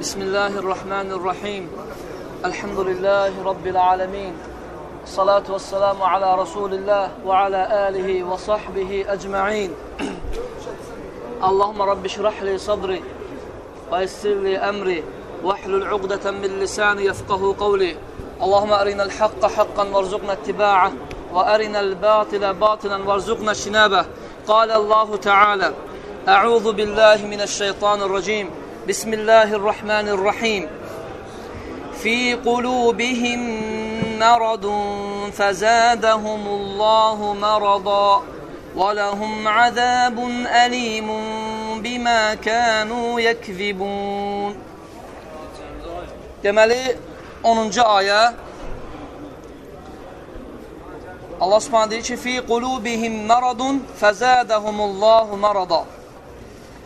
بسم الله الرحمن الرحيم. الحمد لله رب العالمين. الصلاة والسلام على رسول الله وعلى آله وصحبه أجمعين. اللهم رب اشرح لي صدري ويسر لي أمري واحلل عقدة من لساني يفقه قولي. اللهم أرنا الحق حقا وارزقنا اتباعه وأرنا الباطل باطلا وارزقنا اجتنابه. قال الله تعالى أعوذ بالله من الشيطان الرجيم. بسم الله الرحمن الرحيم. في قلوبهم مرض فزادهم الله مرضا ولهم عذاب أليم بما كانوا يكذبون. Deməli, 10-cu ayə. Allah subhanə deyir ki, fi qulubihim maradun fəzədəhumullahu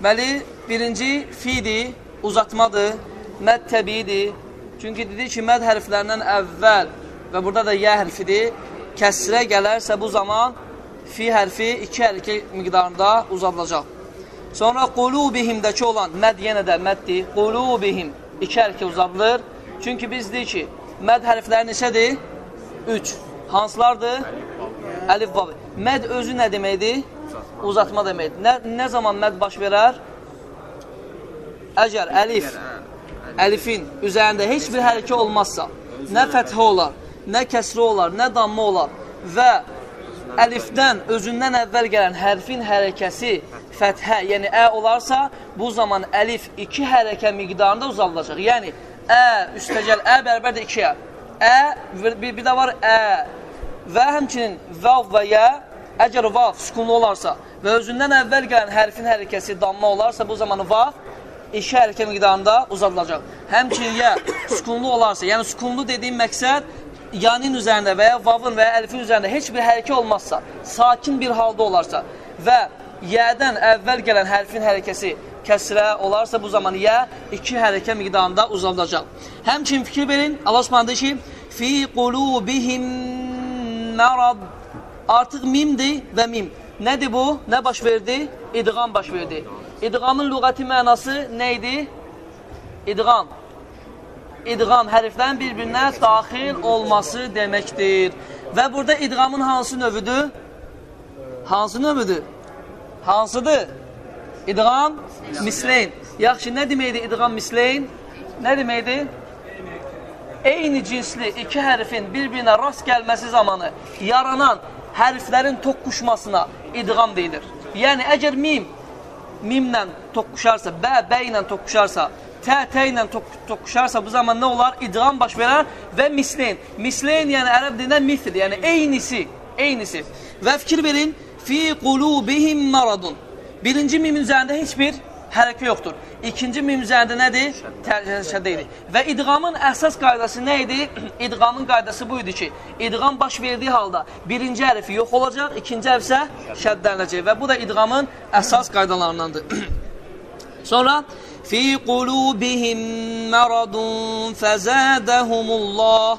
Deməli birinci fidir, uzatmadır, məd təbiidir. Çünki dedi ki, məd hərflərindən əvvəl və burada da yə hərfidir. Kəsrə gələrsə bu zaman fi hərfi iki hərfi miqdarında uzadılacaq. Sonra qulubihimdəki olan məd yenə də məddir. Qulubihim iki hərfi uzadılır. Çünki biz deyik ki, məd hərfləri neçədir? Üç. Hansılardır? Əlif, vav. Məd özü nə deməkdir? Uzatma deməkdir. Nə, nə zaman məd baş verər? Əgər əlif, əlifin üzərində heç bir hərəkə olmazsa, nə fəthə olar, nə kəsri olar, nə damma olar və əlifdən özündən əvvəl gələn hərfin hərəkəsi fəthə, yəni ə olarsa, bu zaman əlif iki hərəkə miqdarında uzaldılacaq. Yəni, ə, üstəgəl, ə bərabərdir ikiyə. Ə, bir, bir də var ə və həmçinin vav və yə, əgər vav sükunlu olarsa və özündən əvvəl gələn hərfin hərəkəsi damma olarsa, bu zaman vav iki hərəkə miqdarında uzadılacaq. Həmçinin yə sükunlu olarsa, yəni sükunlu dediyim məqsəd yanin üzərində və ya vavın və ya əlifin üzərində heç bir hərəkə olmazsa, sakin bir halda olarsa və yədən əvvəl gələn hərfin hərəkəsi kəsrə olarsa, bu zaman yə iki hərəkə miqdarında uzadılacaq. Həmçinin fikir verin, Allah Subhanahu deyir ki, fi qulubihim marad artıq mimdir və mim. Nədir bu? Nə baş verdi? İdğam baş verdi. İdğamın lüğəti mənası nə idi? İdğam. İdğam hərflərin bir-birinə daxil olması deməkdir. Və burada idğamın hansı növüdür? Hansı növüdür? Hansıdır? İdğam misleyn. Yaxşı, nə deməkdir idğam misleyn? Nə deməkdir? Eyni cinsli iki hərfin bir-birinə rast gəlməsi zamanı yaranan hərflərin toqquşmasına idğam deyilir. Yəni, əgər mim mimlə toqquşarsa, bə, bə ilə toqquşarsa, tə, tə ilə toqquşarsa, bu zaman nə olar? İdğam baş verər və misleyn. Misleyn, yəni ərəb dilində mithl, yəni eynisi, eynisi. Və fikir verin, fi qulubihim maradun. Birinci mimin üzərində heç bir hərəkə yoxdur. İkinci mim üzərində nədir? Şəddə idi. Və idğamın əsas qaydası nə idi? İdğamın qaydası bu idi ki, idğam baş verdiyi halda birinci hərfi yox olacaq, ikinci hərf isə şəddələnəcək. Və bu da idğamın əsas qaydalarındandır. Sonra fi qulubihim maradun fazadahumullah.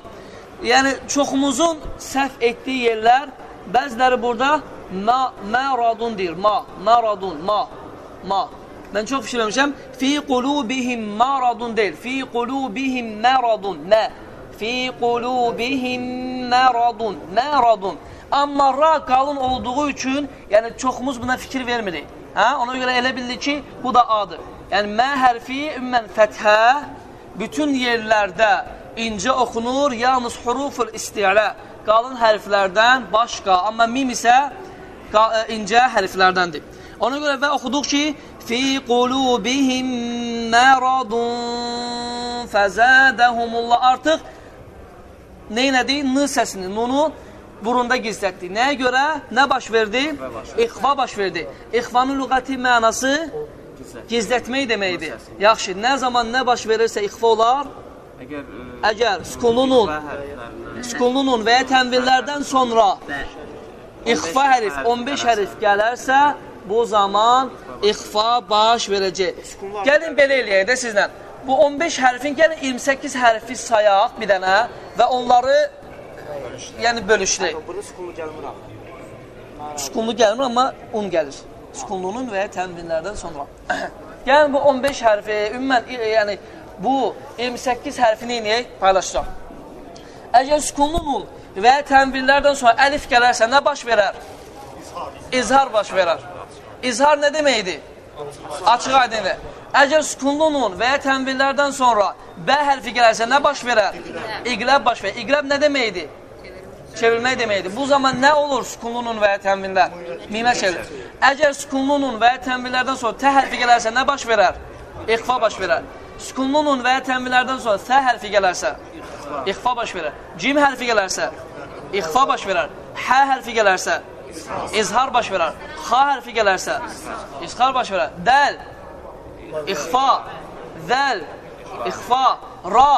Yəni çoxumuzun səhv etdiyi yerlər bəziləri burada ma maradun deyir. Ma, maradun, ma, ma. Mən çox fikirləmişəm. Fi qulubihim maradun deyil. Fi qulubihim maradun. Mə. Fi qulubihim maradun. Maradun. Amma ra qalın olduğu üçün, yəni çoxumuz buna fikir vermirik. Hə? Ona görə elə bildik ki, bu da adır. Yəni mə hərfi ümmən fəthə bütün yerlərdə incə oxunur, yalnız huruful isti'lə qalın hərflərdən başqa, amma mim isə incə hərflərdəndir. Ona görə və oxuduq ki, fi qulubihim maradun fazadahumullah artıq neynədi? N səsini, nunu burunda gizlətdi. Nəyə görə? Nə baş verdi? İxva baş verdi. İxvanın lüğəti mənası gizlətmək deməkdir. Yaxşı, nə zaman nə baş verirsə ixva olar? Əgər, əgər sükunlunun, sükunlunun və ya tənvillərdən sonra ixfa hərif, 15 hərif gələrsə, bu zaman ixfa baş verəcək. Gəlin belə eləyək də sizlə. Bu 15 hərfin gəlin 28 hərfi sayaq bir dənə və onları yəni bölüşdürək. Bunu sükunlu gəlmir axı. Sükunlu gəlmir, amma un gəlir. Sükunlunun və ya tənvinlərdən sonra. gəlin bu 15 hərfi ümumən yəni bu 28 hərfini inəyək, paylaşacaq. Əgər sükunlu nun və tənvillərdən sonra əlif gələrsə, nə baş verər? İzhar baş verər. İzhar nə deməkdir? Açıq aydındır. Əgər sükunlu nun və ya tənvillərdən sonra bə hərfi gələrsə, nə baş verər? İqləb baş verər. İqləb nə deməkdir? Çevirmək deməkdir. Bu zaman nə olur sükunlu nun və ya tənvillər? Mimə çevrilir. Əgər sükunlu nun və ya tənvillərdən sonra tə hərfi gələrsə, nə baş verər? İxfa baş verər. Sükunlu nun və ya tənvillərdən sonra sə hərfi gələrsə, ixfa baş verər. Cim hərfi gələrsə, ixfa baş verər. Hə hərfi gələrsə, izhar baş verər. Xa hərfi gələrsə, izhar baş verər. Dəl, ixfa, zəl, ixfa, ra,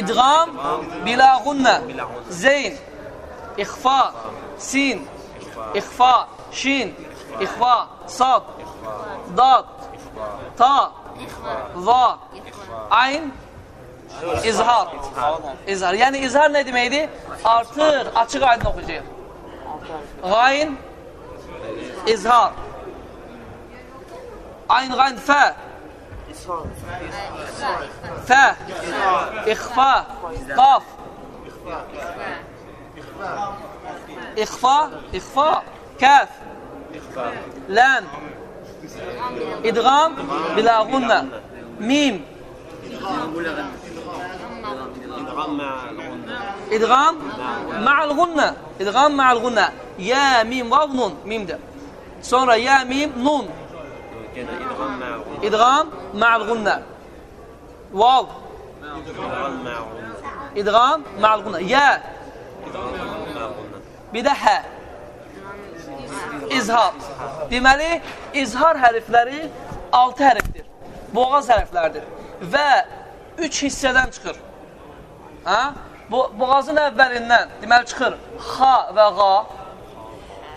idğam, bila qunnə, zeyn, ixfa, sin, ixfa, şin, ixfa, sad, dad, ta, va, ayn, izhar. İzhar. Yəni izhar nə deməkdir? Artır, açıq aydın oxuyacaq. Qayn, izhar. Ayn, qayn, fə. Fə, ixfa, qaf. İxfa, ixfa, kəf. Ləm. İdğam, bila qunnə. Mim. İdğam ma'al gunnə. İdğam ma'al gunnə. Ya mim vav nun mimdir. Sonra ya mim nun. İdğam ma'al gunnə. Vav. İdğam ma'al gunnə. Ya. Bir də hə. İzhar. Deməli, izhar hərfləri 6 hərfdir. Boğaz hərflərdir. Və 3 hissədən çıxır. Hə? Bu, boğazın əvvəlindən deməli çıxır xa və qa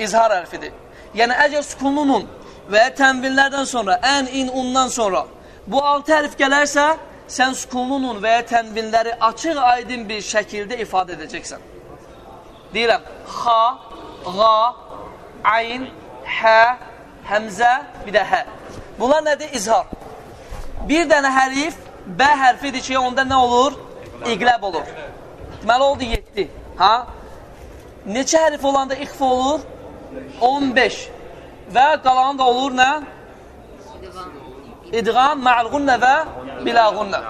izhar hərfidir. Yəni, əgər sükununun və tənvillərdən sonra, ən, in, undan sonra bu 6 hərf gələrsə, sən sükununun və ya tənvinləri açıq aydın bir şəkildə ifadə edəcəksən. Deyirəm, xa, qa, ayn, hə, həmzə, bir də hə. Bunlar nədir? İzhar. Bir dənə hərif bə hərfidir ki, onda nə olur? İqləb olur. Deməli, oldu 7. Ha? Neçə hərif olanda ixfa olur? 15. Və qalanı da olur nə? İdğam, mə'l-qunnə və bilə-qunnə.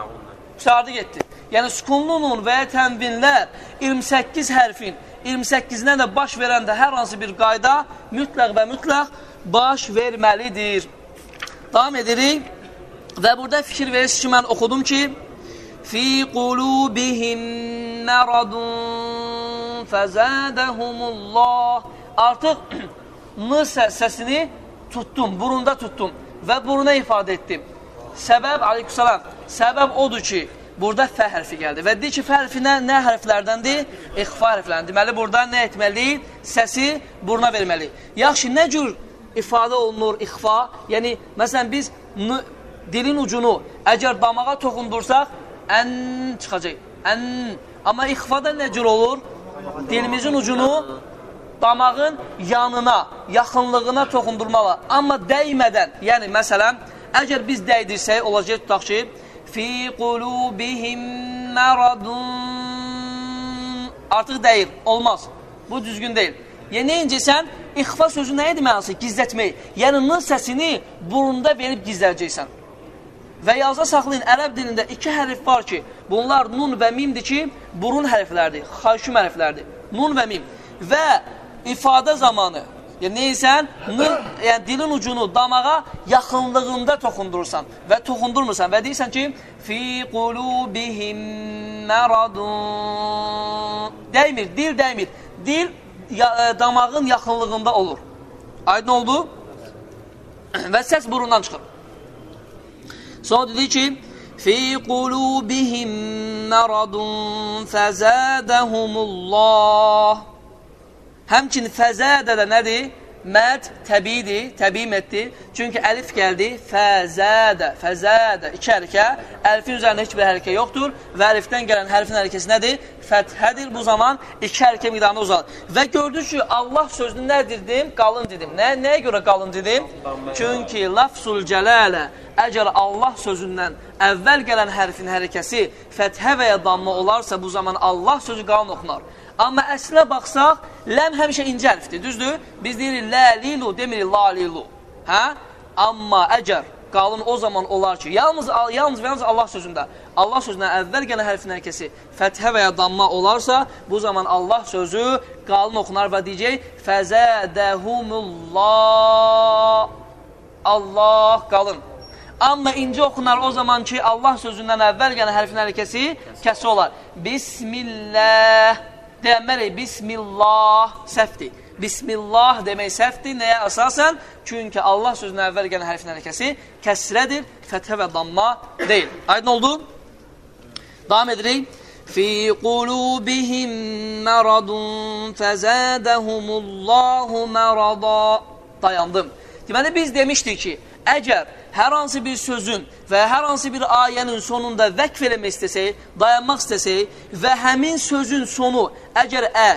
Qusardı getdi. Yəni, sükunlunun və ya tənvinlər 28 hərfin 28-dən də baş verəndə hər hansı bir qayda mütləq və mütləq baş verməlidir. Davam edirik. Və burada fikir verirsiniz ki, mən oxudum ki, Fi qulubihim məradun fəzədəhumullah Artıq m səsini tutdum, burunda tutdum və buruna ifadə etdim. Səbəb, aleyhissalam, səbəb odur ki, burada fə hərfi gəldi. Və deyir ki, fə hərfi nə, nə hərflərdəndir? İxfa hərflərindən. Deməli, burada nə etməliyik? Səsi buruna verməliyik. Yaxşı, nə cür ifadə olunur ixfa? Yəni, məsələn, biz dilin ucunu əgər damağa toxundursaq, ən çıxacaq. Ən. Amma ixfada nə cür olur? Dilimizin ucunu damağın yanına, yaxınlığına toxundurmalı. Amma dəymədən, yəni məsələn, əgər biz dəydirsək, olacaq tutaq ki, fi qulubihim maradun artıq deyil, olmaz. Bu düzgün deyil. Yəni, neyincə sən ixfa sözü nə deməlisə? Gizlətmək. Yəni, nın səsini burunda verib gizləyəcəksən. Və yazda saxlayın, ərəb dilində iki hərf var ki, bunlar nun və mimdir ki, burun hərflərdir, xaşüm hərflərdir. Nun və mim. Və ifadə zamanı, yəni neysən, yəni dilin ucunu damağa yaxınlığında toxundurursan və toxundurmursan və deyirsən ki, fi qulubihim məradun. Dəymir, dil dəymir. Dil ya, e, damağın yaxınlığında olur. Aydın oldu? və səs burundan çıxır. Sonra dedi ki, fi qulubihim məradun fəzədəhumullah Həmçin fəzədə də nədir? Məd təbiidir, təbii məddir. Çünki əlif gəldi, fəzədə, fəzədə, iki hərəkə. Əlifin üzərində heç bir hərəkə yoxdur və əlifdən gələn hərfin hərəkəsi nədir? Fəthədir. Bu zaman iki hərəkə miqdarında uzalır. Və gördük ki, Allah sözünü nə dedim? Qalın dedim. Nə, nəyə görə qalın dedim? Çünki lafzul cələlə, əgər Allah sözündən əvvəl gələn hərfin hərəkəsi fəthə və ya damma olarsa, bu zaman Allah sözü qalın oxunar. Amma əslə baxsaq, ləm həmişə incə hərfdir, düzdür? Biz deyirik ləlilu, demirik lalilu. Hə? Amma əgər qalın o zaman olar ki, yalnız, yalnız və yalnız Allah sözündə, Allah sözündən əvvəl gələn hərfin hərəkəsi fəthə və ya damma olarsa, bu zaman Allah sözü qalın oxunar və deyəcək, fəzədəhumullah, Allah qalın. Amma incə oxunar o zaman ki, Allah sözündən əvvəl gələn hərfin hərəkəsi kəsi olar. Bismillah deyənmərik, Bismillah səhvdir. Bismillah demək səhvdir. Nəyə əsasən? Çünki Allah sözünə əvvəl gələn hərfin hərəkəsi kəsrədir, fəthə və damma deyil. Aydın oldu? Davam edirik. Fi qulubihim məradun fəzədəhumullahu mərada. Dayandım. Deməli, biz demişdik ki, əgər hər hansı bir sözün və hər hansı bir ayənin sonunda vəqf eləmək istəsək, dayanmaq istəsək və həmin sözün sonu əgər ə,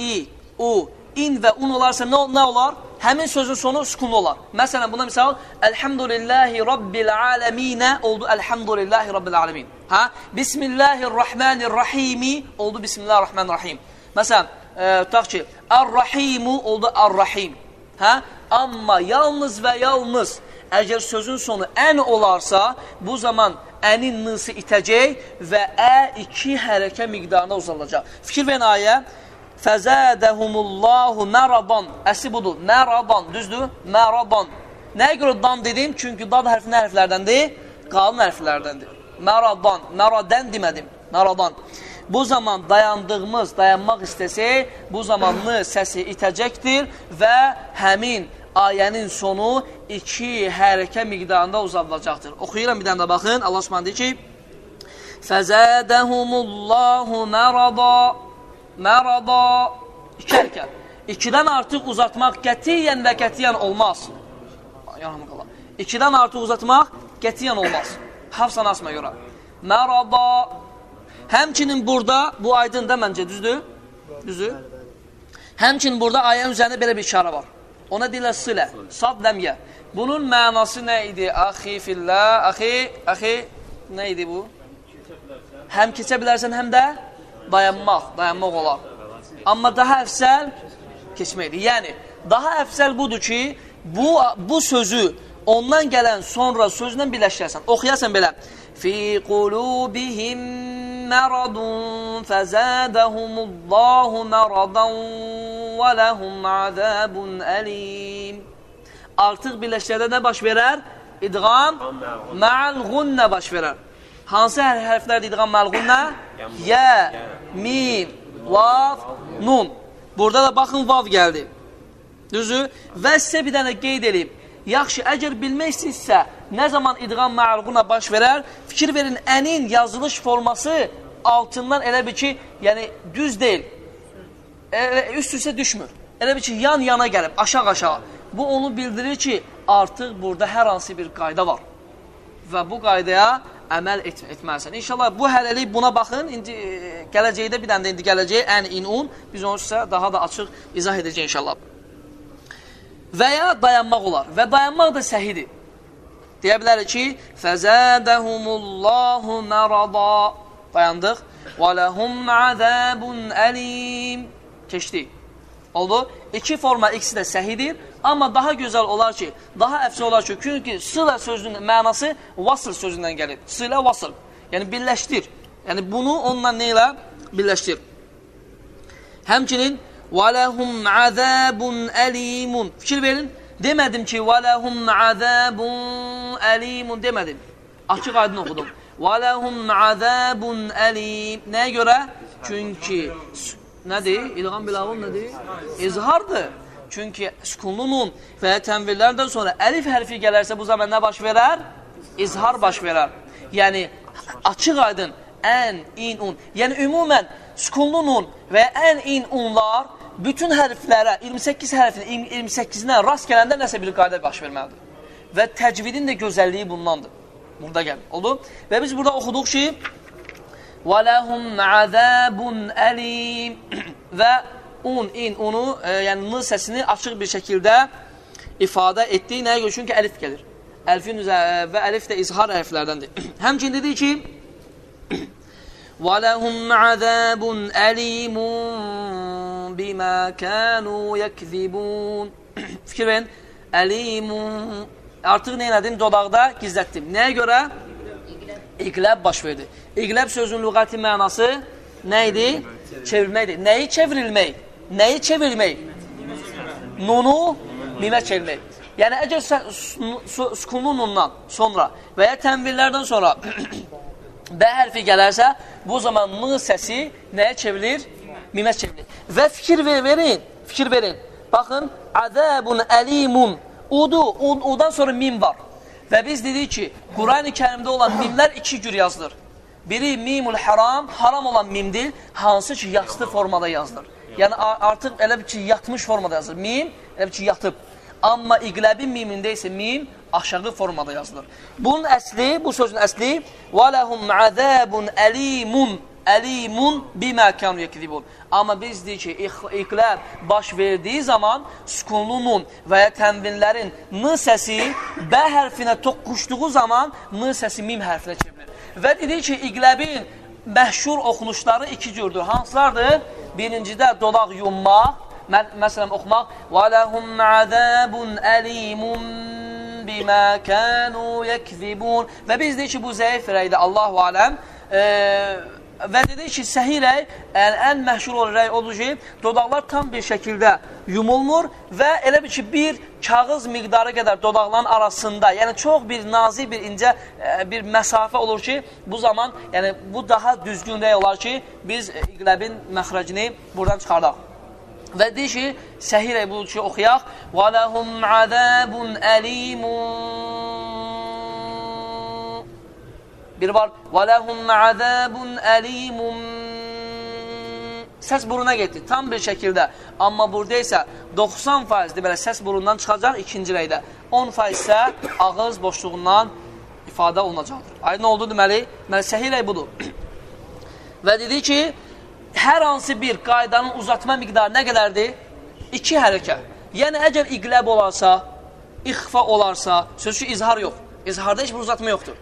i, u, in və un olarsa nə, nə olar? Həmin sözün sonu sükunlu olar. Məsələn, buna misal, Elhamdülillahi Rabbil aləminə oldu Elhamdülillahi Rabbil aləmin. Hə? Bismillahirrahmanirrahimi oldu Bismillahirrahmanirrahim. Məsələn, e, tutaq ki, Ar-Rahimu oldu Ar-Rahim. Hə? Amma yalnız və yalnız Əgər sözün sonu ən olarsa, bu zaman ənin nısı itəcək və ə iki hərəkə miqdarına uzalacaq. Fikir verin ayə. Fəzədəhumullahu məradan. Əsi budur. Məradan. Düzdür? Məradan. Nəyə görə dan dedim? Çünki dad hərfi nə hərflərdəndir? Qalın hərflərdəndir. Məradan. Məradən demədim. Məradan. Bu zaman dayandığımız, dayanmaq istəsək, bu zamanlı səsi itəcəkdir və həmin ayənin sonu iki hərəkə miqdarında uzadılacaqdır. Oxuyuram bir dənə də baxın. Allah Subhanahu deyir ki: "Fəzədəhumullahu mərada" Mərada iki hərəkə. İkidən artıq uzatmaq qətiyyən və qətiyyən olmaz. Yarhamqallah. İkidən artıq uzatmaq qətiyyən olmaz. Hafsan asma görə. Mərada Həmçinin burada, bu aydın da məncə, düzdür? Düzdür? Həmçinin burada ayənin üzərində belə bir işarə var. Ona deyirlər silə, sad ləmyə. Bunun mənası nə idi? Axi fillə, axi, axi, nə idi bu? Həm keçə bilərsən, həm də dayanmaq, dayanmaq olar. Amma daha əfsəl keçməkdir. Yəni, daha əfsəl budur ki, bu, bu sözü ondan gələn sonra sözlə birləşdirəsən. Oxuyasan belə. Fi qulubihim məradun fəzədəhumullahu məradan və ləhum azabun əlim. Artıq birləşdirədə nə baş verər? İdğam mə'al gunnə baş verər. Hansı hər hərflərdir idğam mə'al gunnə? Yə, mim, vav, nun. Burada da baxın vav gəldi. Düzü? Və sizə bir dənə qeyd edeyim. Yaxşı, əgər bilmək istəyirsə, nə zaman idğam mə'alğuna baş verər, fikir verin, ənin yazılış forması altından elə bir ki, yəni düz deyil. Üst-üstə düşmür. Elə bir ki, yan-yana gəlib, aşağı-aşağı. Bu onu bildirir ki, artıq burada hər hansı bir qayda var. Və bu qaydaya əməl et etməlisən. İnşallah bu hələlik buna baxın. İndi e, gələcəkdə bir dənə də indi gələcək ən inun. Biz onu sizə daha da açıq izah edəcəyik inşallah. Və ya dayanmaq olar. Və dayanmaq da səhidir. Deyə bilərik ki, fəzədəhumullahu mərada dayandıq. Və ləhum azəbun əlim keçdik. Oldu. İki forma ikisi də səhidir. Amma daha gözəl olar ki, daha əfsə olar ki, çünki sılə sözünün mənası vasıl sözündən gəlir. Sılə vasıl. Yəni, birləşdir. Yəni, bunu onunla nə ilə birləşdir? Həmçinin وَلَهُمْ عَذَابٌ əlimun Fikir verin. Demədim ki, وَلَهُمْ عَذَابٌ əlimun demədim. Açıq aydın oxudum. وَلَهُمْ عَذَابٌ əlim Nəyə görə? Çünki nədir? İlğam bilavun nədir? İzhardır. Çünki sükunlu nun və tənvirlərdən sonra əlif hərfi gələrsə bu zaman nə baş verər? İzhar baş verər. Yəni, açıq aydın, ən, in, un. Yəni, ümumən, sükunlu nun və ən in unlar bütün hərflərə, 28 hərfin 28-nə rast gələndə nəsə bir qayda baş verməlidir. Və təcvidin də gözəlliyi bundandır. Burada gəl. Oldu? Və biz burada oxuduq ki, وَلَهُمْ عَذَابٌ əlim və un, in, unu, e, yəni n səsini açıq bir şəkildə ifadə etdiyi nəyə görə? Çünki əlif gəlir. Əlfin üzə və əlif də izhar hərflərdəndir. Həmçin dedi ki, وَلَهُمْ عَذَابٌ أَلِيمٌ بِمَا كَانُوا يَكْذِبُونَ Fikir verin. Əlimun. Artıq nə elədim? Dodaqda gizlətdim. Nəyə görə? İqləb baş verdi. İqləb sözün lüğəti mənası nə idi? Çevirməkdir. Nəyi çevrilmək? Nəyi çevirmək? Nunu mimə çevirmək. Yəni, əgər sukunlu nundan sonra və ya tənvillərdən sonra B hərfi gələrsə, bu zaman M səsi nəyə çevrilir? Mimə çevrilir. Və fikir ver, verin, fikir verin. Baxın, əzəbun əlimun. Udu, udan sonra mim var. Və biz dedik ki, Qurani kərimdə olan mimlər iki cür yazılır. Biri mimul haram, haram olan mimdir, hansı ki, yastı formada yazılır. Yəni artıq elə bir ki, yatmış formada yazılır. Mim elə bir ki, yatıb. Amma iqləbin mimində isə mim aşağı formada yazılır. Bunun əsli, bu sözün əsli və ləhum azabun alimun əlimun bimə kanu yekzibun. Amma biz deyik ki, iqləb baş verdiği zaman sukunlunun və ya tənvinlərin n səsi b hərfinə toqquşduğu zaman n səsi mim hərfinə çevrilir. Və dedik ki, iqləbin məhşur oxunuşları iki cürdür. Hansılardır? Birincidə dodaq yummaq, Mə məsələn oxumaq və ləhum əzəbun əlimun bimə kənu yəkzibun və biz deyik ki, bu zəif rəydə Allahu aləm e, və dedik ki, səhi rəy ən, ən məşhur olan rəy odur ki, dodaqlar tam bir şəkildə yumulmur və elə bir ki, bir kağız miqdarı qədər dodaqların arasında, yəni çox bir nazik, bir incə e, bir məsafə olur ki, bu zaman, yəni bu daha düzgün rəy olar ki, biz iqləbin məxrəcini buradan çıxardaq. Və deyir ki, səhirə bu ki, oxuyaq. وَلَهُمْ عَذَابٌ أَلِيمٌ Bir var. وَلَهُمْ عَذَابٌ أَلِيمٌ Səs buruna getdi, tam bir şəkildə. Amma burada isə 90% belə səs burundan çıxacaq ikinci rəydə. 10% isə ağız boşluğundan ifadə olunacaqdır. Aydın oldu deməli? Deməli, səhih rəy budur. Və dedi ki, hər hansı bir qaydanın uzatma miqdarı nə qədərdir? İki hərəkə. Yəni, əgər iqləb olarsa, ixfa olarsa, sözü izhar yox. İzharda heç bir uzatma yoxdur.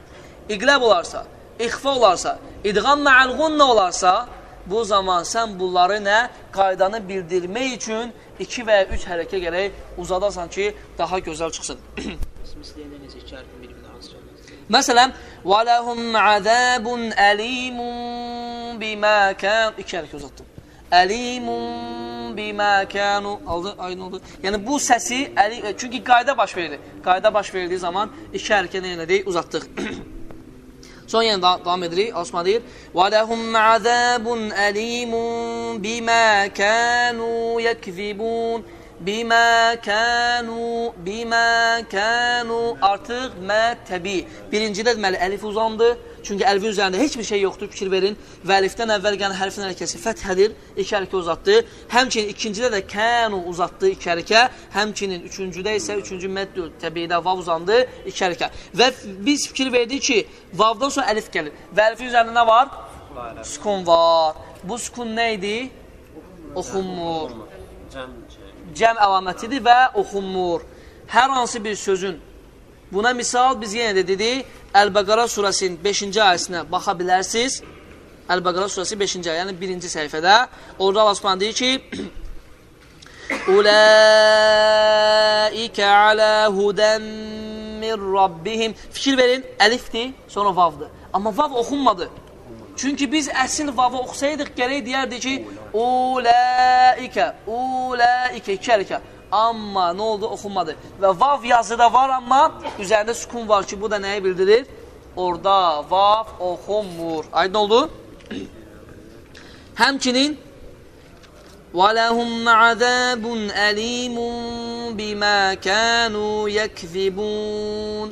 iqləb olarsa, ixfa olarsa, idğam məəlğunna olarsa, bu zaman sən bunları nə? Qaydanı bildirmək üçün 2 və ya 3 hərəkə gərək uzadasan ki, daha gözəl çıxsın. Məsələn, və ləhum əzəbun əlimun bimə kən... İki hərəkə uzatdım. Əlimun bimə kənu... Aldı, aynı oldu. Yəni, bu səsi... Əli... E, çünki qayda baş verir. Qayda baş verdiyi zaman iki hərəkə nə edək? Uzatdıq. Sonra yenə davam edirik. Osman deyir: "Və lehum azabun alimun bima kanu yekzibun." Bimə kənu, bimə kənu artıq mətəbi. Birincidə deməli əlif uzandı. Çünki əlifin üzərində heç bir şey yoxdur, fikir verin. Və əlifdən əvvəl gələn hərfin hərəkəsi fəthədir, iki hərəkə uzatdı. Həmçinin ikincidə də kənu uzatdı, iki hərəkə. Həmçinin üçüncüdə isə üçüncü məddü təbiidə vav uzandı, iki hərəkə. Və biz fikir verdik ki, vavdan sonra əlif gəlir. Və əlifin üzərində nə var? Sukun var. Bu sukun nə idi? Oxunmur. Cəm əlamətidir və oxunmur. Hər hansı bir sözün Buna misal biz yenə də dedik, Əl-Bəqara surəsinin 5-ci ayəsinə baxa bilərsiniz. Əl-Bəqara surəsi 5-ci ayə, yəni 1-ci səhifədə. Orada Allah Subhanahu deyir ki: Ulaikə alə hudən min rabbihim. Fikir verin, əlifdir, sonra vavdır. Amma vav oxunmadı. Çünki biz əsil vavı oxusaydıq, gərək deyərdik ki, Ulaikə, ulaikə, iki hərəkə. Amma nə oldu? Oxunmadı. Və vav yazıda var, amma üzərində sukun var ki, bu da nəyi bildirir? Orada vav oxunmur. Aydın oldu? Həmçinin وَلَهُمْ عَذَابٌ أَلِيمٌ بِمَا كَانُوا يَكْذِبُونَ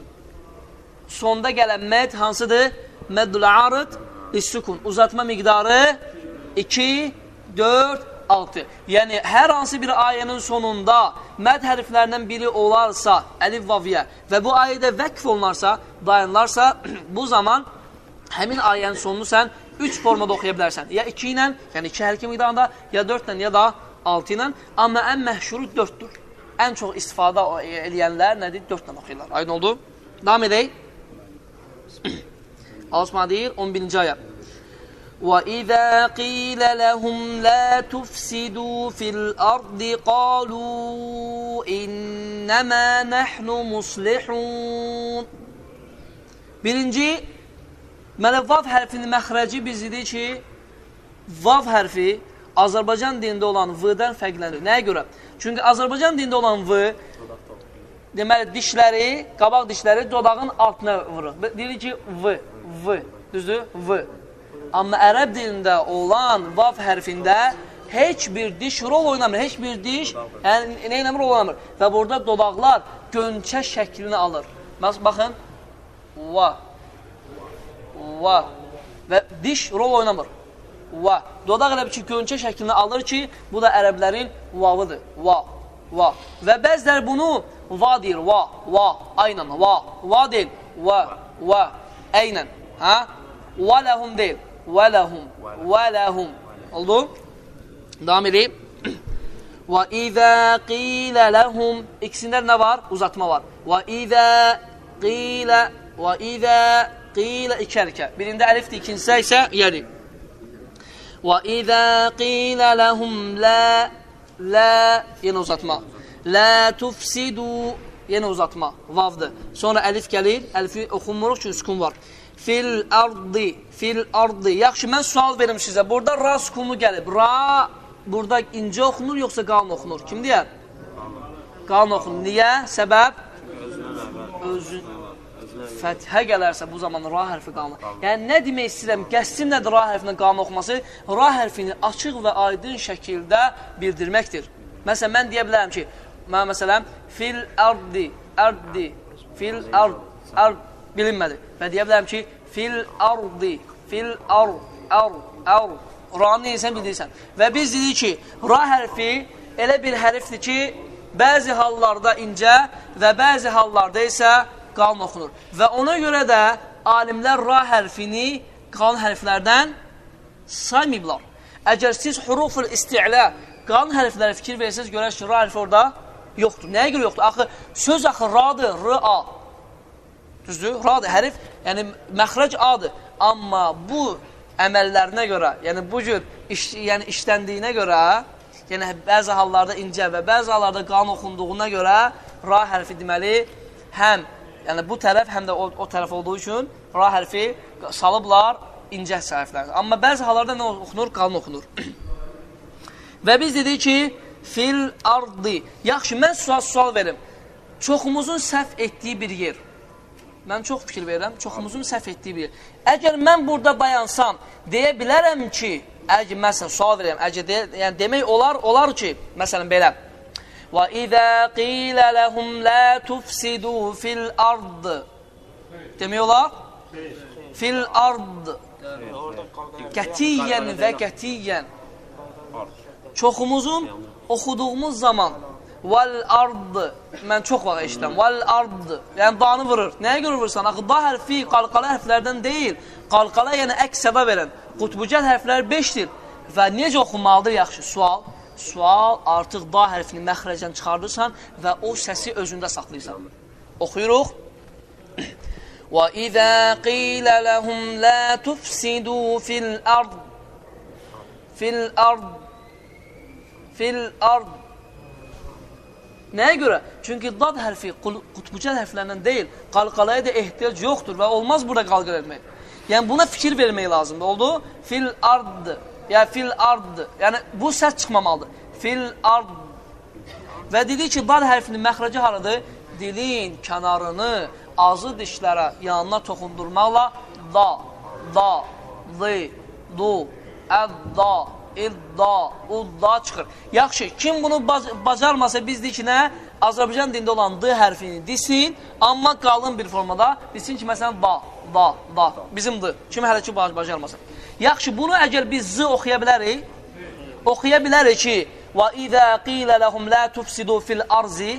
Sonda gələn məd hansıdır? Məddül arıd lissukun. Uzatma miqdarı 2, 4, 6. Yəni, hər hansı bir ayənin sonunda məd hərflərindən biri olarsa, əlif vaviyə və bu ayədə vəqf olunarsa, dayanlarsa, bu zaman həmin ayənin sonunu sən 3 formada oxuya bilərsən. Ya 2 ilə, yəni 2 hərfi miqdarında, ya 4 ilə, ya da 6 ilə. Amma ən məhşuru 4-dür. Ən çox istifadə edənlər nədir? 4 ilə oxuyurlar. Aydın oldu? Davam edək. Allah Subhanahu deyir 11-ci ayə. Və izə qilə ləhum la tufsidu fil ardı qalu innəmə nəhnu muslihun. Birinci, mələ vav hərfinin məxrəci bizidir ki, vav hərfi Azərbaycan dilində olan v-dən fərqlənir. Nəyə görə? Çünki Azərbaycan dilində olan v deməli dişləri, qabaq dişləri dodağın altına vurur. Deyir ki, v v, düzdür? V. Amma ərəb dilində olan vav hərfində heç bir diş rol oynamır, heç bir diş yəni, nə eləmir, rol oynamır. Və burada dodaqlar gönçə şəklini alır. Baxın, va, va və diş rol oynamır. Va. Dodaq elə ki, gönçə şəklini alır ki, bu da ərəblərin vavıdır. Va, va. Və bəzilər bunu va deyir, va, va, aynən, va, va deyil, va, va, əynən, hə? Və ləhum deyil. Və ləhum. Və ləhum. Oldu? Davam edeyim. Və izə qilə ləhum. İkisində nə var? Uzatma var. Və izə qilə və izə qilə iki hərəkə. Birində əlifdir, ikincisi isə yədir. Və izə qilə ləhum lə lə yenə uzatma. Lə tufsidu yenə uzatma. Vavdır. Sonra əlif gəlir. Əlifi oxunmuruq çünki sukun var. Fil ardı, fil ardı. Yaxşı, mən sual verim sizə. Burada ra sukunu gəlib. Ra burada incə oxunur, yoxsa qalın oxunur? Kim deyər? Qalın oxunur. Niyə? Səbəb? Özün. Fəthə gələrsə bu zaman ra hərfi qalın. Yəni, nə demək istəyirəm? Qəsdim nədir ra hərfinə qalın oxuması? Ra hərfini açıq və aydın şəkildə bildirməkdir. Məsələn, mən deyə bilərəm ki, mən məsələn, fil ardı, ardı, fil ard, ard, bilinmədi. Və deyə bilərəm ki, fil ardi, fil ar, ar, ar, ranı insən bildirsən. Və biz dedik ki, ra hərfi elə bir hərfdir ki, bəzi hallarda incə və bəzi hallarda isə qalın oxunur. Və ona görə də alimlər ra hərfini qalın hərflərdən saymayıblar. Əgər siz huruful isti'lə qalın hərflərə fikir versəniz, görərsiniz ki, ra hərfi orada yoxdur. Nəyə görə yoxdur? Axı, söz axı radır, r-a. Düzdür? Rad hərif, yəni məxrəc adır. Amma bu əməllərinə görə, yəni bu cür iş, yəni işləndiyinə görə, yəni bəzi hallarda incə və bəzi hallarda qan oxunduğuna görə ra hərfi deməli həm yəni bu tərəf həm də o, o tərəf olduğu üçün ra hərfi salıblar incə hərflərdir. Amma bəzi hallarda nə oxunur? Qalın oxunur. və biz dedik ki, fil ardi. Yaxşı, mən sual, sual verim. Çoxumuzun səhv etdiyi bir yer. Mən çox fikir verirəm, çoxumuzun səhv etdiyi bir. Əgər mən burada dayansam, deyə bilərəm ki, əgər məsələn sual verirəm, əgər deyə, yəni demək olar, olar ki, məsələn belə. İzə qilə ləhum la tufsidu fil ard. Demək olar? Fil ard. Qətiyyən və qətiyyən. Çoxumuzun oxuduğumuz zaman Val ard. Mən çox vaxt eşitirəm. Val ard. Yəni danı vurur. Nəyə görə vurursan? Axı da hərfi qalqala hərflərdən deyil. Qalqala yəni əks səda verən. Qutbucəl hərflər 5-dir. Və necə oxunmalıdır yaxşı? Sual. Sual artıq da hərfini məxrəcdən çıxardırsan və o səsi özündə saxlayırsan. Oxuyuruq. Və izə qilə ləhum la tufsidu fil ard. Fil ard. Fil ard. Nəyə görə? Çünki dad hərfi qutbucəl hərflərindən deyil, qalqalaya da ehtiyac yoxdur və olmaz burada qalqal etmək. Yəni buna fikir vermək lazımdır. Oldu? Fil ard. Yəni fil ard. Yəni bu səs çıxmamalıdır. Fil ard. Və dedi ki, dad hərfinin məxrəci haradır? Dilin kənarını azı dişlərə yanına toxundurmaqla da, da, dı, du, əd-da, idda, udda çıxır. Yaxşı, kim bunu bacarmasa biz deyik ki, nə? Azərbaycan dində olan D hərfini desin, amma qalın bir formada desin ki, məsələn, da, da, da, bizim D. Kim hələ ki, bacarmasın. Yaxşı, bunu əgər biz Z oxuya bilərik, oxuya bilərik ki, və izə qilə ləhum lə tufsidu fil arzi,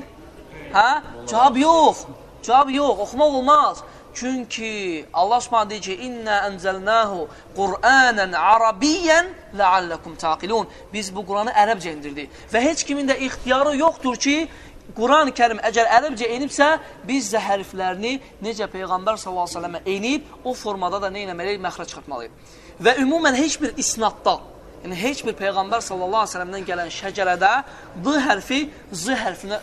hə? Cavab yox, cavab yox, oxumaq olmaz. Çünki Allah Subhanahu deyir ki: "İnna enzelnahu Qur'anan Arabiyyan la'allakum taqilun." Biz bu Qur'anı ərəbcə indirdik və heç kimin də ixtiyarı yoxdur ki, Quran-Kərim əgər ərəbcə enibsə, biz də hərflərini necə Peyğəmbər sallallahu əleyhi və səlləmə enib, o formada da nə etməliyik? Məxrəc çıxartmalıyıq. Və ümumən heç bir isnadda, yəni heç bir Peyğəmbər sallallahu əleyhi və səlləmdən gələn şəcərədə d hərfi z hərfinə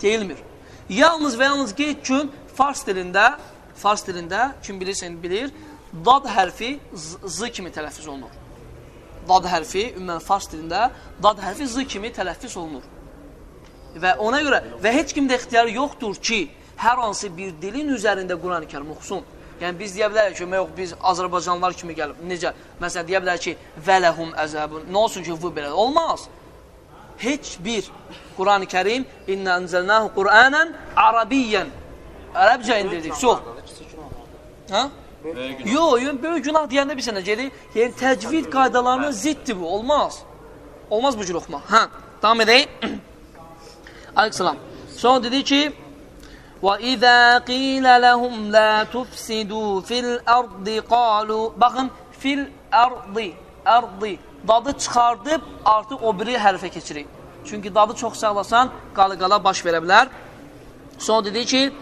deyilmir. Yalnız və yalnız qeyd ki, fars dilində fars dilində, kim bilirsən bilir, dad hərfi z kimi tələffüz olunur. Dad hərfi, ümumən fars dilində, dad hərfi z kimi tələffüz olunur. Və ona görə, və heç kimdə ixtiyarı yoxdur ki, hər hansı bir dilin üzərində Quran-ı kərim oxusun. Yəni, biz deyə bilərik ki, yox, biz Azərbaycanlar kimi gəlib. Necə? Məsələn, deyə bilərik ki, vələhum əzəbun. Nə olsun ki, bu belə? Olmaz. Heç bir Quran-ı kərim, İnnə ənzəlnəhu Qur'anən Arabiyyən. Ərəbcə indirdik. Çox. Hə? Yox, yəni böyük günah deyəndə bir sənə gəlir. Yəni təcvid qaydalarına ziddir bu. Olmaz. Olmaz bu cür oxumaq. Hə, davam edək. Əleyhissalam. Sonra dedi ki: "Və izə qilə ləhum la tufsidu fil ardı qalu" Baxın, fil ardı, ardı. Dadı çıxardıb artıq o biri hərfə keçirik. Çünki dadı çox sağlasan, qalı-qala baş verə bilər. Sonra dedi ki: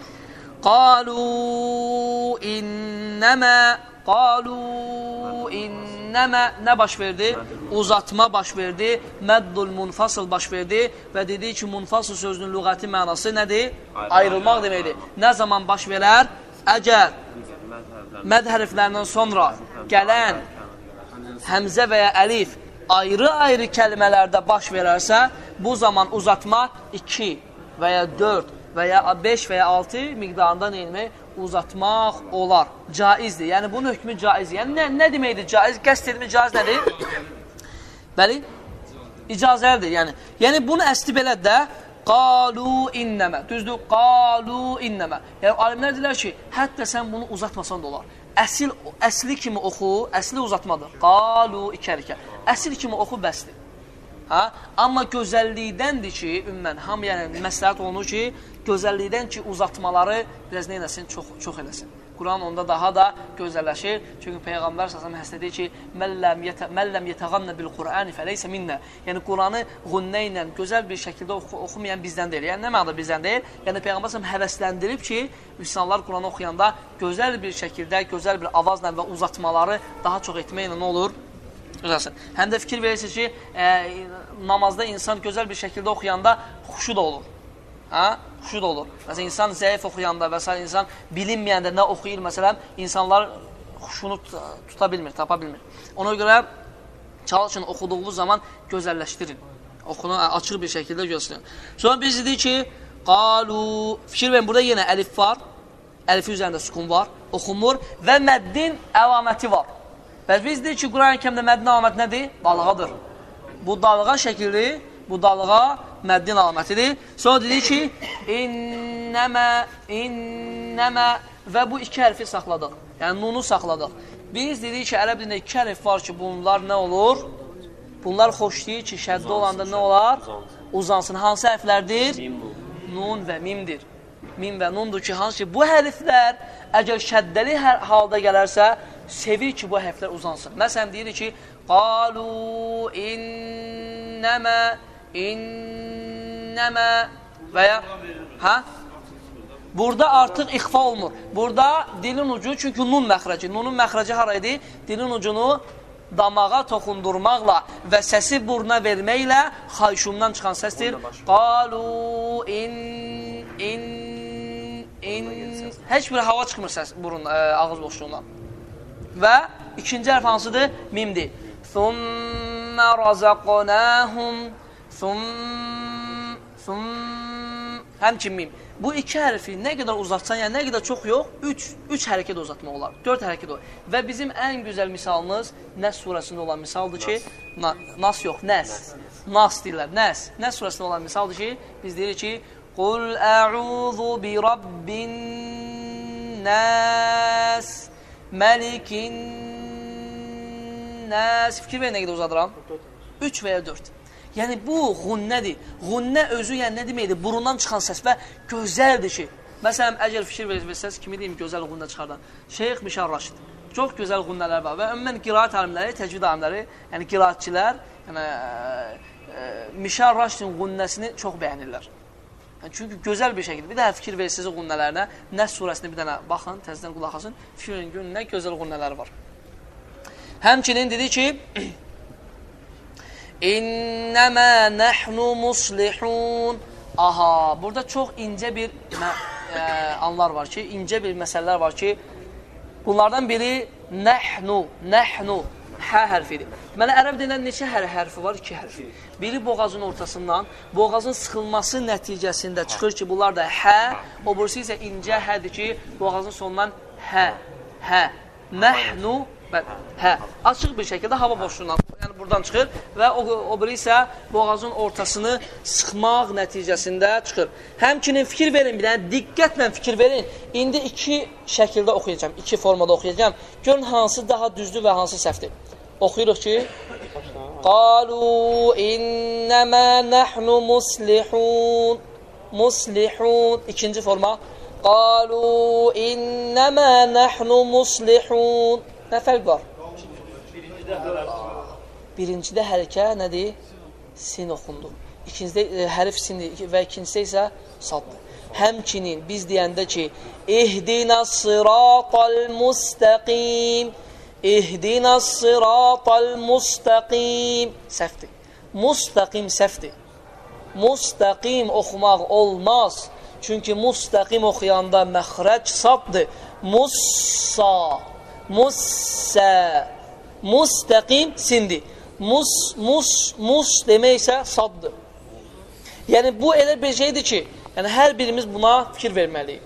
Qalu innəmə Qalu innəmə nə baş verdi? Uzatma baş verdi, məddul munfasıl baş verdi və dedi ki, munfasıl sözünün lüğəti mənası nədir? Ayrılmaq deməkdir. Nə zaman baş verər? Əgər məd hərflərindən sonra gələn həmzə və ya əlif ayrı-ayrı kəlmələrdə baş verərsə, bu zaman uzatma 2 və ya 4 və ya 5 və ya 6 miqdarında neyilmək? Uzatmaq olar. Caizdir. Yəni, bunun hökmü caizdir. Yəni, nə, nə deməkdir caiz? Qəst edilmiş caiz nədir? Bəli? İcazəlidir. Yəni, yəni bunu əsli belə də qalu innəmə. Düzdür? Qalu innəmə. Yəni, alimlər deyirlər ki, hətta sən bunu uzatmasan da olar. Əsil, əsli kimi oxu, əsli uzatmadır. Qalu ikərikə. Əsil kimi oxu bəsdir. Hə? Amma gözəllikdəndir ki, ümumən hamıya yəni, məsləhət olunur ki, gözəllikdən ki, uzatmaları biraz nə eləsin, çox, çox eləsin. Quran onda daha da gözəlləşir. Çünki Peyğəmbər səsəm həsdə deyir ki, məlləm yətəğannə bil Qur'ani fəleysə minnə. Yəni, Quranı qünnə ilə gözəl bir şəkildə oxu oxumayan bizdən deyil. Yəni, nə mənada bizdən deyil? Yəni, Peyğəmbər səsəm həvəsləndirib ki, müsəlmanlar Quranı oxuyanda gözəl bir şəkildə, gözəl bir avazla və uzatmaları daha çox etməklə nə olur? Gözəlsin. Həm də fikir verirsiniz ki, e, namazda insan gözəl bir şəkildə oxuyanda xuşu da olur. Hə? Xuşu da olur. Məsələn, insan zəif oxuyanda və s. insan bilinməyəndə nə oxuyur, məsələn, insanlar xuşunu tuta bilmir, tapa bilmir. Ona görə çalışın oxuduğunuz zaman gözəlləşdirin. Oxunu açıq bir şəkildə göstərin. Sonra biz dedik ki, qalu, fikir verin, burada yenə əlif var, əlifi üzərində sukun var, oxunmur və məddin əlaməti var. Bəs biz deyik ki, Quran-ı kəmdə məddin əlaməti nədir? Dalğadır. Bu dalğa şəkilli, bu dalğa məddin əlamətidir. Sonra dedik ki, innəmə, innəmə və bu iki hərfi saxladıq. Yəni, nunu saxladıq. Biz dedik ki, ərəb dilində iki hərf var ki, bunlar nə olur? Bunlar xoş deyil ki, şəddə olanda nə olar? Uzansın. Hansı hərflərdir? Nun və mimdir. Mim və nundur ki, hansı ki, bu hərflər əgər şəddəli hər halda gələrsə, sevir ki, bu hərflər uzansın. Məsələn, deyir ki, qalu innəmə, innəmə və ya, hə? Burada artıq ixfa olmur. Burada dilin ucu, çünki nun məxrəci. Nunun məxrəci hara idi? Dilin ucunu damağa toxundurmaqla və səsi buruna verməklə xayşumdan çıxan səsdir. Qalu in, in. Heç bir hava çıxmır səs burun, ə, ağız boşluğundan. Və ikinci hərf hansıdır? Mimdir. Thumma razaqnahum thum thum həmçin mim. Bu iki hərfi nə qədər uzatsan, yəni nə qədər çox yox, 3 3 hərəkət uzatmaq olar. 4 hərəkət olar. Və bizim ən gözəl misalımız Nəs surəsində olan misaldır ki, na, Nas yox, Nəs. Nas deyirlər, Nəs. Nəs surəsində olan misaldır ki, biz deyirik ki, A'udhu bi rabbin nas Məlikin nəs. Fikir verin nə qədər uzadıram? 3 və ya 4. Yəni buğunnədir.Ğunnə özü yəni nə deməkdir? Burundan çıxan səs və gözəldir ki. Məsələn, əgər fikir verirsəz, kimi deyim gözəlğunnə çıxardan? Şeyx Mişar Raşid. Çox gözəlğunnələr var və ümumən qiraat alimləri, təcvid alimləri, yəni qiraatçılar, yəni ə, ə, Mişar Raşidinğunnəsini çox bəyənirlər. Yəni, çünki gözəl bir şəkildə. Bir daha fikir verirsinizğunnələrinə. Nəs surəsini bir dənə baxın, təzədən qulaq asın. Fikir verin, görün nə gözəlğunnələr var. Həmçinin dedi ki, İnnəmə nəhnu muslihun. Aha, burada çox incə bir ə, anlar var ki, incə bir məsələlər var ki, bunlardan biri nəhnu, nəhnu, hə hərfidir. Deməli, ərəb dilində neçə hər hərfi var? İki hərfi. Biri boğazın ortasından, boğazın sıxılması nəticəsində çıxır ki, bunlar da hə, o birisi isə incə hədir ki, boğazın sonundan hə, hə, nəhnu, hə, açıq bir şəkildə hava boşluğundan, yəni buradan çıxır və o, o biri isə boğazın ortasını sıxmaq nəticəsində çıxır. Həmçinin fikir verin, bir dənə diqqətlə fikir verin. İndi iki şəkildə oxuyacağam, iki formada oxuyacağam. Görün hansı daha düzdür və hansı səhvdir. Oxuyuruq ki, Qalu innəmə nəhnu muslihun muslihun ikinci forma Qalu innəmə nəhnu muslihun Nə fərq var? Birincidə hərəkə nədir? Sin oxundu. İkincidə e, hərf sindir və ikincisi isə saddır. Həmçinin biz deyəndə ki, İhdinas sıratal mustaqim İhdinas sıratal mustaqim Səhvdir. Mustaqim səhvdir. Mustaqim oxumaq olmaz. Çünki mustaqim oxuyanda məxrəc saddır. Mussa Musə. Mustəqim sindir. Mus, mus, mus demək isə saddır. Yəni, bu elə bir şeydir ki, yəni hər birimiz buna fikir verməliyik.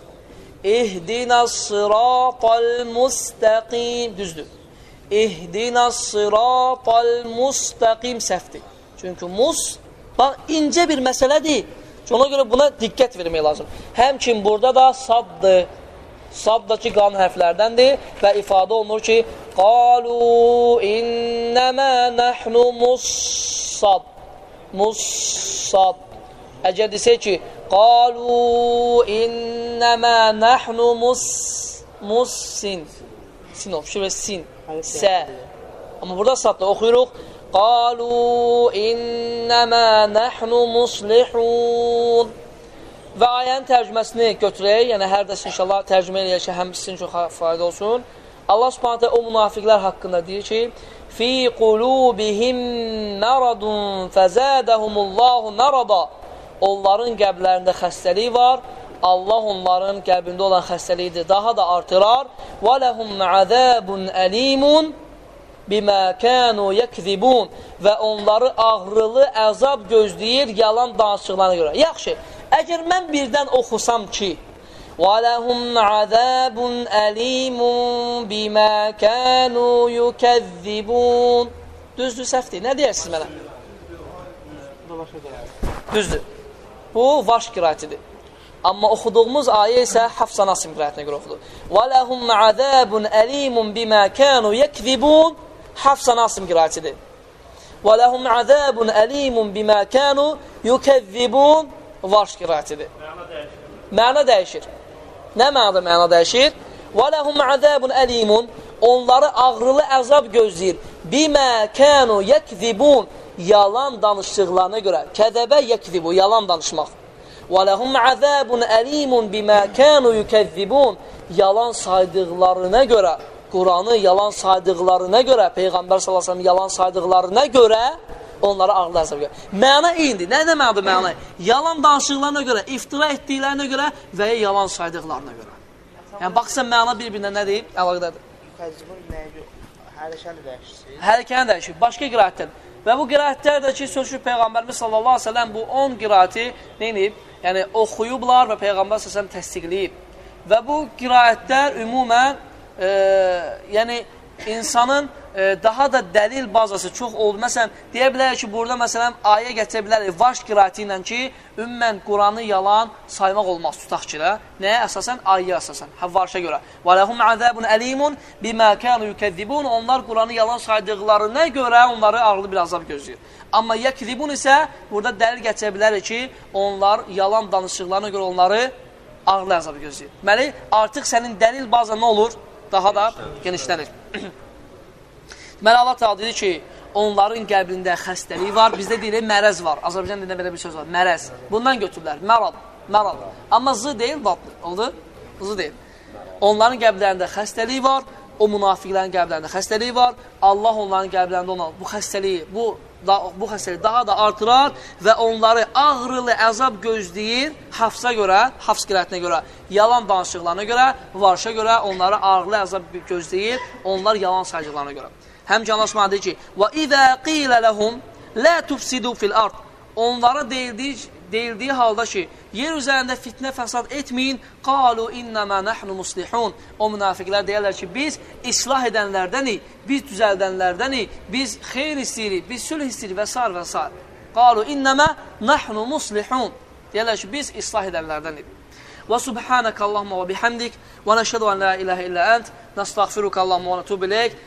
İhdinas sıratal mustəqim, düzdür. İhdinas sıratal mustəqim səhvdir. Çünki mus, bax, incə bir məsələdir. Ona görə buna diqqət vermək lazım. Həmçin burada da saddır. Sad da ki, qan hərflərdəndir və ifadə olunur ki, Qalu innəmə nəhnu mussad. Mussad. Əgər desək ki, Qalu innəmə nəhnu mus, mussin. Sin oxşur və sin. Sə. Amma burada sadda oxuyuruq. Qalu innəmə nəhnu muslihun. Və ayənin tərcüməsini götürək, yəni hər dəs inşallah tərcümə eləyək ki, həm sizin üçün fayda olsun. Allah subhanətə o münafiqlər haqqında deyir ki, Fi qulubihim məradun fəzədəhumullahu mərada Onların qəblərində xəstəlik var, Allah onların qəlbində olan xəstəliyi daha da artırar. Və ləhum əzəbun əlimun bimə kənu yəkzibun və onları ağrılı əzab gözləyir yalan danışıqlarına görə. Yaxşı, Əgər mən birdən oxusam ki, وَلَهُمْ عَذَابٌ أَلِيمٌ بِمَا كَانُوا يُكَذِّبُونَ Düzdür, səhvdir. Nə deyirsiniz mənə? Düzdür. Bu, vaş qirayətidir. Amma oxuduğumuz ayə isə Hafsa Nasim qirayətinə görə oxudu. وَلَهُمْ عَذَابٌ أَلِيمٌ بِمَا كَانُوا يَكْذِبُونَ Hafsa Nasim qirayətidir. وَلَهُمْ عَذَابٌ أَلِيمٌ بِمَا كَانُوا يُكَذِّبُونَ varş qiraətidir. Məna dəyişir. Nə mənada məna dəyişir? Və ləhum əzəbun əlimun onları ağrılı əzab gözləyir. Bimə kənu yəkzibun yalan danışdıqlarına görə. Kədəbə yəkzibu, yalan danışmaq. Və ləhum əzəbun əlimun bimə kənu yükəzzibun yalan saydıqlarına görə, Quranı yalan saydıqlarına görə, Peyğəmbər səlləm yalan saydıqlarına görə onlara ağlı əzab görə. Məna eynidir. Nə deməkdir məna? Yalan danışıqlarına görə, iftira etdiklərinə görə və ya yalan saydıqlarına görə. Yəni, baxsan məna bir-birinə nə deyib? Əlaqədədir. Hərəkəni dəyişir. Hərəkəni dəyişir. Başqa qiraətdən. Və bu qiraətlər də ki, sözcü Peyğəmbərimiz sallallahu aleyhi ve sellem bu 10 qiraəti neynib? Yəni, oxuyublar və Peyğəmbər sallallahu təsdiqləyib. Və bu qiraətlər ümumən, e, yəni, insanın e, daha da dəlil bazası çox oldu. Məsələn, deyə bilərik ki, burada məsələn ayə gətirə bilərik vaş qiraəti ilə ki, ümmən Quranı yalan saymaq olmaz tutaq ki, nəyə əsasən? Ayəyə əsasən, Həvvarşa görə. Və ləhum azabun alimun bima kanu yukezzibun. Onlar Quranı yalan saydıqlarına görə onları ağırlı bir azab gözləyir. Amma yekzibun isə burada dəlil gətirə bilərik ki, onlar yalan danışıqlarına görə onları ağırlı əzabı gözləyir. Deməli, artıq sənin dəlil bazan nə olur? Daha da genişlənir. Deməli, Allah Teala dedi ki, onların qəlbində xəstəlik var, bizdə deyilir mərəz var. Azərbaycan dilində belə bir söz var, mərəz. Bundan götürürlər, mərad, mərad. Amma zı deyil, dadlı. Oldu? Zı deyil. Onların qəlblərində xəstəlik var, o münafiqlərin qəlblərində xəstəlik var. Allah onların qəlblərində olan bu xəstəliyi, bu da, bu xəstəlik daha da artırar və onları ağrılı əzab gözləyir hafsa görə, hafs qirətinə görə, yalan danışıqlarına görə, varşa görə onları ağrılı əzab gözləyir, onlar yalan sayıcıqlarına görə. Həmçə Allah Subhanahu deyir ki: "Və izə qilə lehum la tufsidu fil ard." Onlara deyildiyi deyildiyi halda ki, yer üzərində fitnə fəsad etməyin, qalu innəmə nəhnu muslihun. O münafiqlər deyirlər ki, biz islah edənlərdənik, biz düzəldənlərdənik, biz xeyr istəyirik, biz sülh istəyirik və s. və s. Qalu innəmə nəhnu muslihun. Deyirlər ki, biz islah edənlərdənik. Və subhanəkə Allahumma və bihamdik və nəşhədu ən la iləhə illə ənt, nəstəğfiruka Allahumma və nətubu iləyik.